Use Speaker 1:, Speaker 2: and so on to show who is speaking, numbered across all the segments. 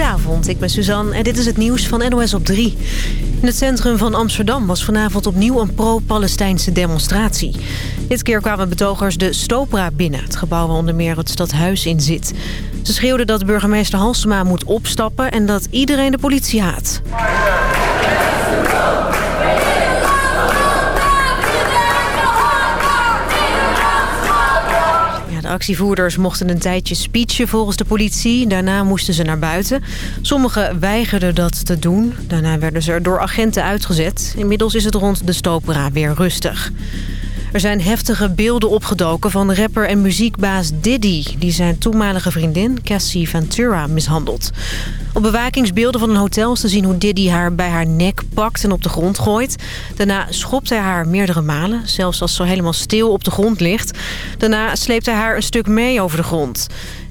Speaker 1: Goedenavond, ik ben Suzanne en dit is het nieuws van NOS op 3. In het centrum van Amsterdam was vanavond opnieuw een pro-Palestijnse demonstratie. Dit keer kwamen betogers de Stopra binnen, het gebouw waar onder meer het stadhuis in zit. Ze schreeuwden dat burgemeester Halsema moet opstappen en dat iedereen de politie haat. Actievoerders mochten een tijdje speechen volgens de politie. Daarna moesten ze naar buiten. Sommigen weigerden dat te doen. Daarna werden ze er door agenten uitgezet. Inmiddels is het rond de Stopera weer rustig. Er zijn heftige beelden opgedoken van rapper en muziekbaas Diddy... die zijn toenmalige vriendin Cassie Ventura mishandelt. Op bewakingsbeelden van een hotel is te zien hoe Diddy haar bij haar nek pakt en op de grond gooit. Daarna schopt hij haar meerdere malen, zelfs als ze helemaal stil op de grond ligt. Daarna sleept hij haar een stuk mee over de grond.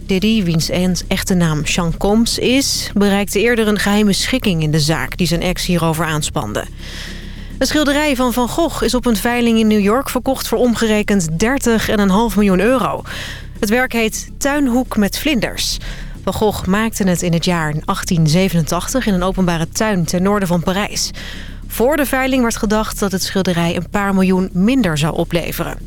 Speaker 1: Diddy, wiens echte naam Sean Combs is... bereikte eerder een geheime schikking in de zaak die zijn ex hierover aanspande. Een schilderij van Van Gogh is op een veiling in New York verkocht voor omgerekend 30,5 miljoen euro. Het werk heet Tuinhoek met vlinders. Van Gogh maakte het in het jaar 1887 in een openbare tuin ten noorden van Parijs. Voor de veiling werd gedacht dat het schilderij een paar miljoen minder zou opleveren.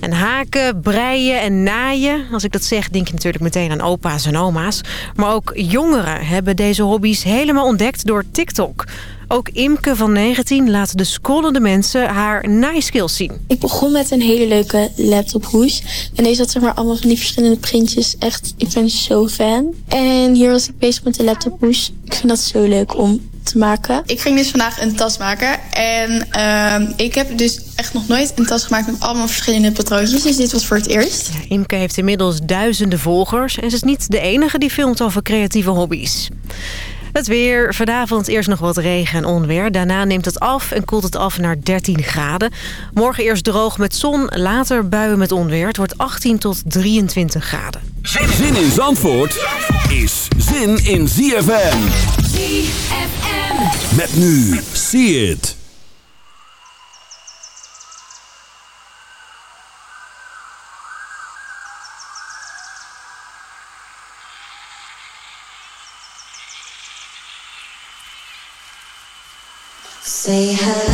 Speaker 1: En haken, breien en naaien. Als ik dat zeg, denk je natuurlijk meteen aan opa's en oma's. Maar ook jongeren hebben deze hobby's helemaal ontdekt door TikTok. Ook Imke van 19 laat de scrollende mensen haar naaiskills zien.
Speaker 2: Ik begon met een hele leuke laptophoes. En deze had zeg maar allemaal van die verschillende printjes. Echt, ik ben zo fan. En hier was ik bezig met de laptophoes. Ik vind dat zo leuk om te maken.
Speaker 3: Ik ging dus vandaag een tas maken. En uh, ik heb dus echt nog nooit een tas gemaakt met allemaal verschillende patroontjes. Dus dit was voor het eerst.
Speaker 1: Ja, Imke heeft inmiddels duizenden volgers. En ze is niet de enige die filmt over creatieve hobby's. Het weer. Vanavond eerst nog wat regen en onweer. Daarna neemt het af en koelt het af naar 13 graden. Morgen eerst droog met zon, later buien met onweer. Het wordt 18 tot 23 graden.
Speaker 4: Zin in Zandvoort is zin in ZFM.
Speaker 5: ZFM.
Speaker 4: Met nu. See it.
Speaker 5: Say hello